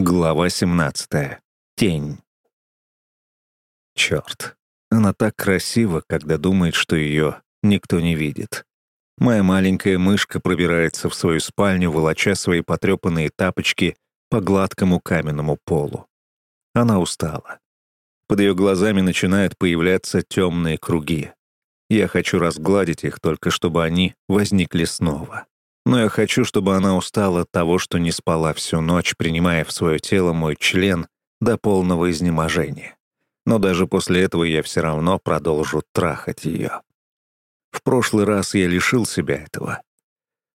Глава 17. Тень. Черт, она так красива, когда думает, что ее никто не видит. Моя маленькая мышка пробирается в свою спальню, волоча свои потрепанные тапочки по гладкому каменному полу. Она устала. Под ее глазами начинают появляться темные круги. Я хочу разгладить их, только чтобы они возникли снова. Но я хочу, чтобы она устала от того, что не спала всю ночь, принимая в свое тело мой член до полного изнеможения. Но даже после этого я все равно продолжу трахать ее. В прошлый раз я лишил себя этого.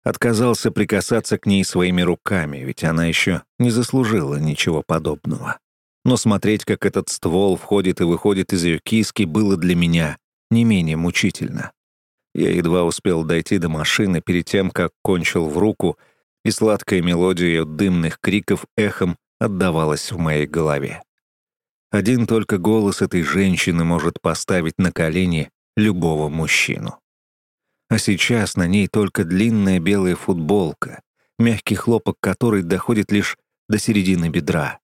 Отказался прикасаться к ней своими руками, ведь она еще не заслужила ничего подобного. Но смотреть, как этот ствол входит и выходит из ее киски, было для меня не менее мучительно. Я едва успел дойти до машины перед тем, как кончил в руку, и сладкая мелодия дымных криков эхом отдавалась в моей голове. Один только голос этой женщины может поставить на колени любого мужчину. А сейчас на ней только длинная белая футболка, мягкий хлопок которой доходит лишь до середины бедра.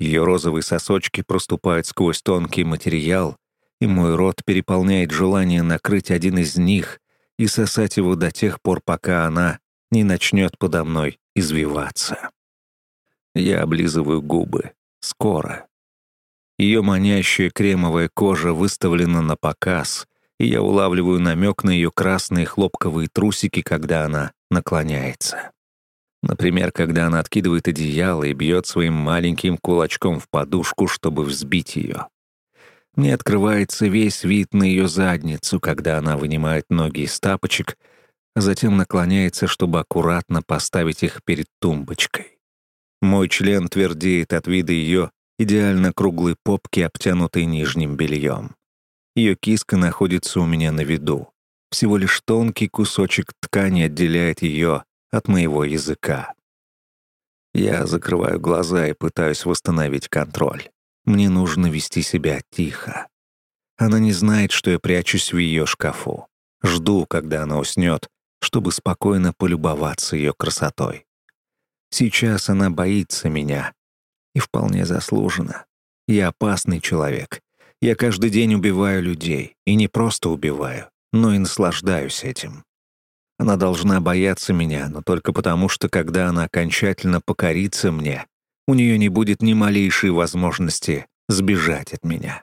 Ее розовые сосочки проступают сквозь тонкий материал, и мой рот переполняет желание накрыть один из них и сосать его до тех пор, пока она не начнет подо мной извиваться. Я облизываю губы. Скоро. Ее манящая кремовая кожа выставлена на показ, и я улавливаю намек на ее красные хлопковые трусики, когда она наклоняется. Например, когда она откидывает одеяло и бьет своим маленьким кулачком в подушку, чтобы взбить ее. Мне открывается весь вид на ее задницу, когда она вынимает ноги из тапочек, а затем наклоняется, чтобы аккуратно поставить их перед тумбочкой. Мой член твердеет от вида ее идеально круглой попки, обтянутой нижним бельем. Ее киска находится у меня на виду. Всего лишь тонкий кусочек ткани отделяет ее от моего языка. Я закрываю глаза и пытаюсь восстановить контроль. Мне нужно вести себя тихо. Она не знает, что я прячусь в ее шкафу. Жду, когда она уснет, чтобы спокойно полюбоваться ее красотой. Сейчас она боится меня. И вполне заслуженно. Я опасный человек. Я каждый день убиваю людей. И не просто убиваю, но и наслаждаюсь этим. Она должна бояться меня, но только потому, что когда она окончательно покорится мне, у нее не будет ни малейшей возможности сбежать от меня.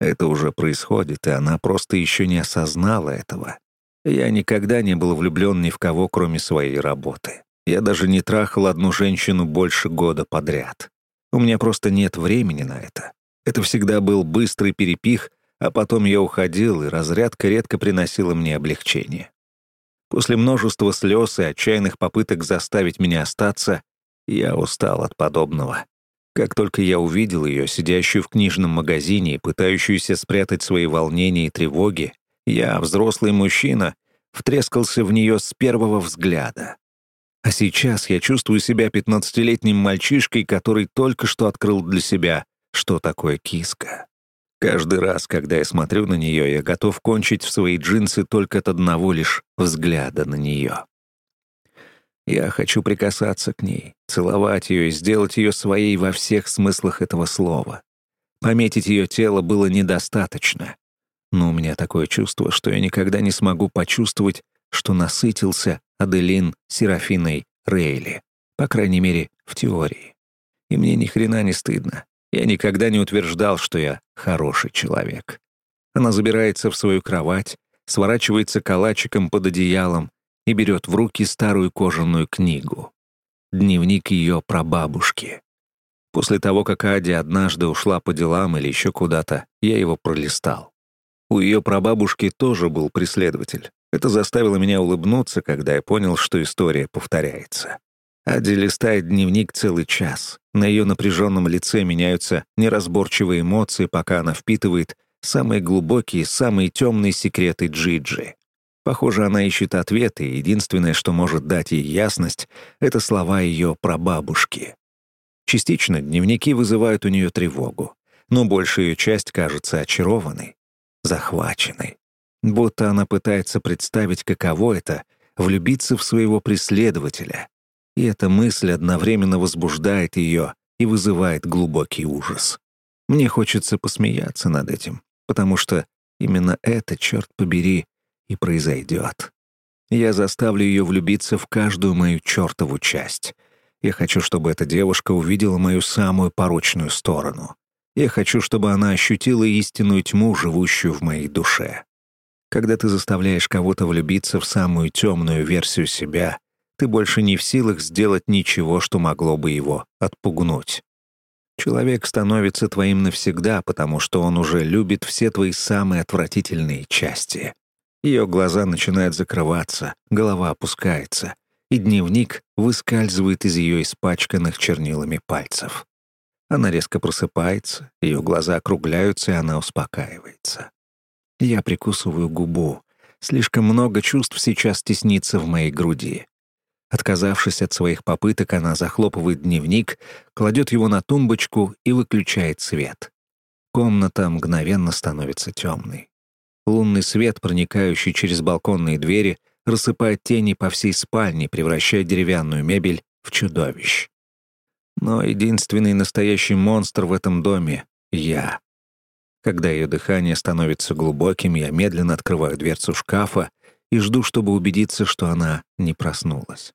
Это уже происходит, и она просто еще не осознала этого. Я никогда не был влюблен ни в кого, кроме своей работы. Я даже не трахал одну женщину больше года подряд. У меня просто нет времени на это. Это всегда был быстрый перепих, а потом я уходил, и разрядка редко приносила мне облегчение. После множества слез и отчаянных попыток заставить меня остаться, я устал от подобного. Как только я увидел ее, сидящую в книжном магазине и пытающуюся спрятать свои волнения и тревоги, я, взрослый мужчина, втрескался в нее с первого взгляда. А сейчас я чувствую себя пятнадцатилетним мальчишкой, который только что открыл для себя, что такое киска. Каждый раз, когда я смотрю на нее, я готов кончить в свои джинсы только от одного лишь взгляда на нее. Я хочу прикасаться к ней, целовать ее и сделать ее своей во всех смыслах этого слова. Пометить ее тело было недостаточно. Но у меня такое чувство, что я никогда не смогу почувствовать, что насытился Аделин Серафиной Рейли. По крайней мере, в теории. И мне ни хрена не стыдно. Я никогда не утверждал, что я хороший человек. Она забирается в свою кровать, сворачивается калачиком под одеялом, и берет в руки старую кожаную книгу. Дневник ее прабабушки. После того, как Адя однажды ушла по делам или еще куда-то, я его пролистал. У ее прабабушки тоже был преследователь. Это заставило меня улыбнуться, когда я понял, что история повторяется. Ади листает дневник целый час. На ее напряженном лице меняются неразборчивые эмоции, пока она впитывает самые глубокие, самые темные секреты Джиджи. Похоже, она ищет ответы, и единственное, что может дать ей ясность, это слова ее прабабушки. Частично дневники вызывают у нее тревогу, но большая ее часть кажется очарованной, захваченной. Будто она пытается представить, каково это — влюбиться в своего преследователя. И эта мысль одновременно возбуждает ее и вызывает глубокий ужас. Мне хочется посмеяться над этим, потому что именно это, черт побери, и произойдет. Я заставлю ее влюбиться в каждую мою чертову часть. Я хочу, чтобы эта девушка увидела мою самую порочную сторону. Я хочу, чтобы она ощутила истинную тьму, живущую в моей душе. Когда ты заставляешь кого-то влюбиться в самую темную версию себя, ты больше не в силах сделать ничего, что могло бы его отпугнуть. Человек становится твоим навсегда, потому что он уже любит все твои самые отвратительные части. Ее глаза начинают закрываться, голова опускается, и дневник выскальзывает из ее испачканных чернилами пальцев. Она резко просыпается, ее глаза округляются, и она успокаивается. Я прикусываю губу. Слишком много чувств сейчас теснится в моей груди. Отказавшись от своих попыток, она захлопывает дневник, кладет его на тумбочку и выключает свет. Комната мгновенно становится темной. Лунный свет, проникающий через балконные двери, рассыпает тени по всей спальне, превращая деревянную мебель в чудовищ. Но единственный настоящий монстр в этом доме — я. Когда ее дыхание становится глубоким, я медленно открываю дверцу шкафа и жду, чтобы убедиться, что она не проснулась.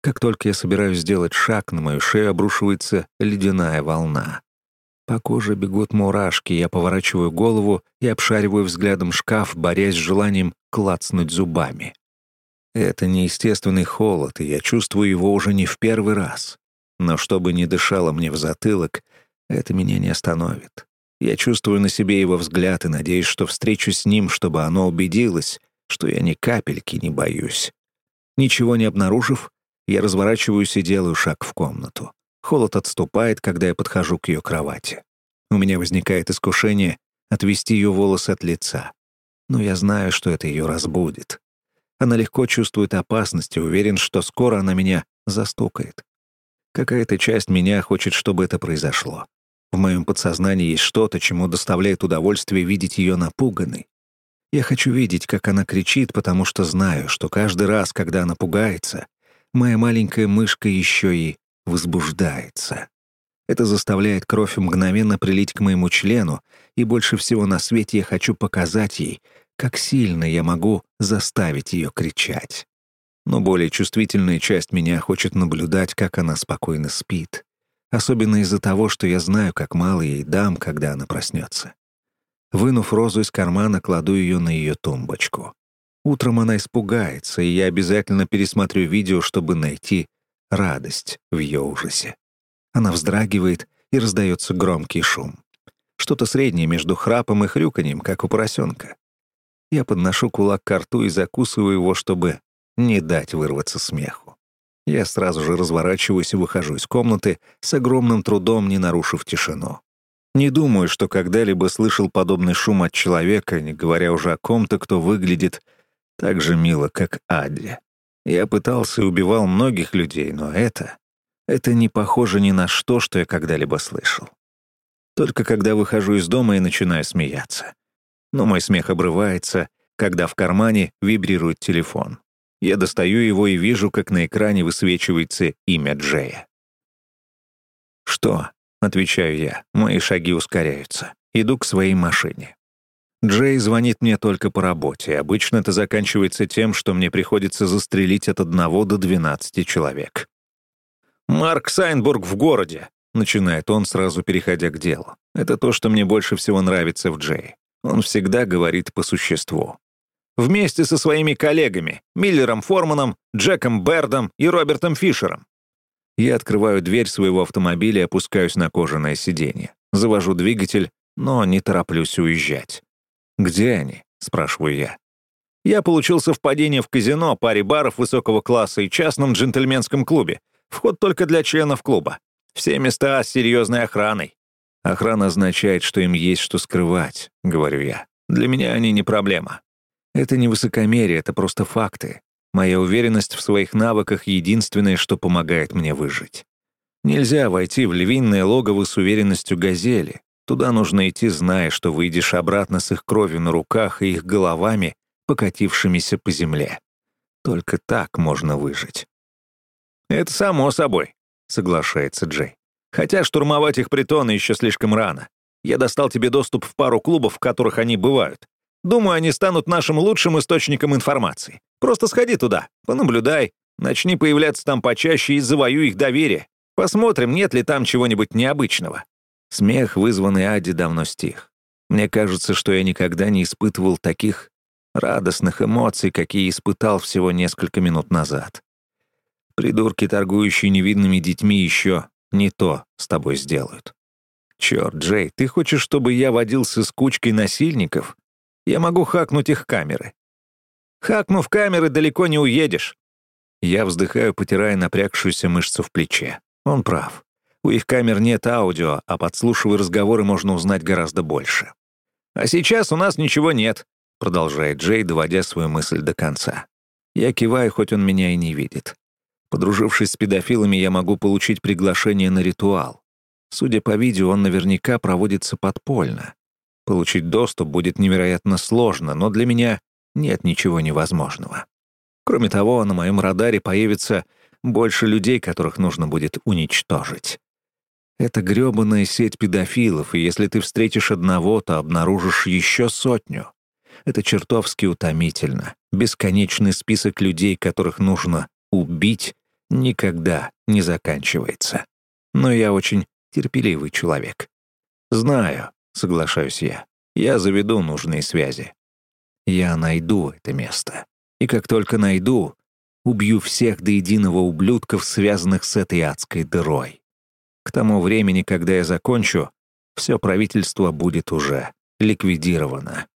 Как только я собираюсь сделать шаг, на мою шею обрушивается ледяная волна. По коже бегут мурашки, я поворачиваю голову и обшариваю взглядом шкаф, борясь с желанием клацнуть зубами. Это неестественный холод, и я чувствую его уже не в первый раз. Но чтобы не дышало мне в затылок, это меня не остановит. Я чувствую на себе его взгляд и надеюсь, что встречусь с ним, чтобы оно убедилось, что я ни капельки не боюсь. Ничего не обнаружив, я разворачиваюсь и делаю шаг в комнату. Холод отступает, когда я подхожу к ее кровати. У меня возникает искушение отвести ее волосы от лица. Но я знаю, что это ее разбудит. Она легко чувствует опасность и уверен, что скоро она меня застукает. Какая-то часть меня хочет, чтобы это произошло. В моем подсознании есть что-то, чему доставляет удовольствие видеть ее напуганной. Я хочу видеть, как она кричит, потому что знаю, что каждый раз, когда она пугается, моя маленькая мышка еще и возбуждается. Это заставляет кровь мгновенно прилить к моему члену, и больше всего на свете я хочу показать ей, как сильно я могу заставить ее кричать. Но более чувствительная часть меня хочет наблюдать, как она спокойно спит. Особенно из-за того, что я знаю, как мало ей дам, когда она проснется. Вынув розу из кармана, кладу ее на ее тумбочку. Утром она испугается, и я обязательно пересмотрю видео, чтобы найти радость в ее ужасе. Она вздрагивает, и раздается громкий шум. Что-то среднее между храпом и хрюканьем, как у поросенка. Я подношу кулак к рту и закусываю его, чтобы не дать вырваться смеху. Я сразу же разворачиваюсь и выхожу из комнаты, с огромным трудом не нарушив тишину. Не думаю, что когда-либо слышал подобный шум от человека, не говоря уже о ком-то, кто выглядит так же мило, как Адди. Я пытался и убивал многих людей, но это... Это не похоже ни на что, что я когда-либо слышал. Только когда выхожу из дома и начинаю смеяться. Но мой смех обрывается, когда в кармане вибрирует телефон. Я достаю его и вижу, как на экране высвечивается имя Джея. «Что?» Отвечаю я. Мои шаги ускоряются. Иду к своей машине. Джей звонит мне только по работе. Обычно это заканчивается тем, что мне приходится застрелить от одного до двенадцати человек. «Марк Сайнбург в городе», — начинает он, сразу переходя к делу. Это то, что мне больше всего нравится в Джей. Он всегда говорит по существу. Вместе со своими коллегами — Миллером Форманом, Джеком Бердом и Робертом Фишером. Я открываю дверь своего автомобиля и опускаюсь на кожаное сиденье. Завожу двигатель, но не тороплюсь уезжать. «Где они?» — спрашиваю я. Я получил совпадение в казино, паре баров высокого класса и частном джентльменском клубе. Вход только для членов клуба. Все места с серьезной охраной. Охрана означает, что им есть что скрывать, говорю я. Для меня они не проблема. Это не высокомерие, это просто факты. Моя уверенность в своих навыках — единственное, что помогает мне выжить. Нельзя войти в львиное логово с уверенностью газели. Туда нужно идти, зная, что выйдешь обратно с их кровью на руках и их головами, покатившимися по земле. Только так можно выжить. «Это само собой», — соглашается Джей. «Хотя штурмовать их притоны еще слишком рано. Я достал тебе доступ в пару клубов, в которых они бывают. Думаю, они станут нашим лучшим источником информации. Просто сходи туда, понаблюдай, начни появляться там почаще и завоюй их доверие. Посмотрим, нет ли там чего-нибудь необычного». Смех, вызванный Ади, давно стих. Мне кажется, что я никогда не испытывал таких радостных эмоций, какие испытал всего несколько минут назад. Придурки, торгующие невидными детьми, еще не то с тобой сделают. Черт, Джей, ты хочешь, чтобы я водился с кучкой насильников? Я могу хакнуть их камеры. Хакнув камеры, далеко не уедешь. Я вздыхаю, потирая напрягшуюся мышцу в плече. Он прав. У их камер нет аудио, а подслушивая разговоры можно узнать гораздо больше. «А сейчас у нас ничего нет», — продолжает Джей, доводя свою мысль до конца. Я киваю, хоть он меня и не видит. Подружившись с педофилами, я могу получить приглашение на ритуал. Судя по видео, он наверняка проводится подпольно. Получить доступ будет невероятно сложно, но для меня нет ничего невозможного. Кроме того, на моем радаре появится больше людей, которых нужно будет уничтожить. Это грёбаная сеть педофилов, и если ты встретишь одного, то обнаружишь еще сотню. Это чертовски утомительно. Бесконечный список людей, которых нужно убить, никогда не заканчивается. Но я очень терпеливый человек. Знаю, соглашаюсь я, я заведу нужные связи. Я найду это место. И как только найду, убью всех до единого ублюдков, связанных с этой адской дырой. К тому времени, когда я закончу, все правительство будет уже ликвидировано.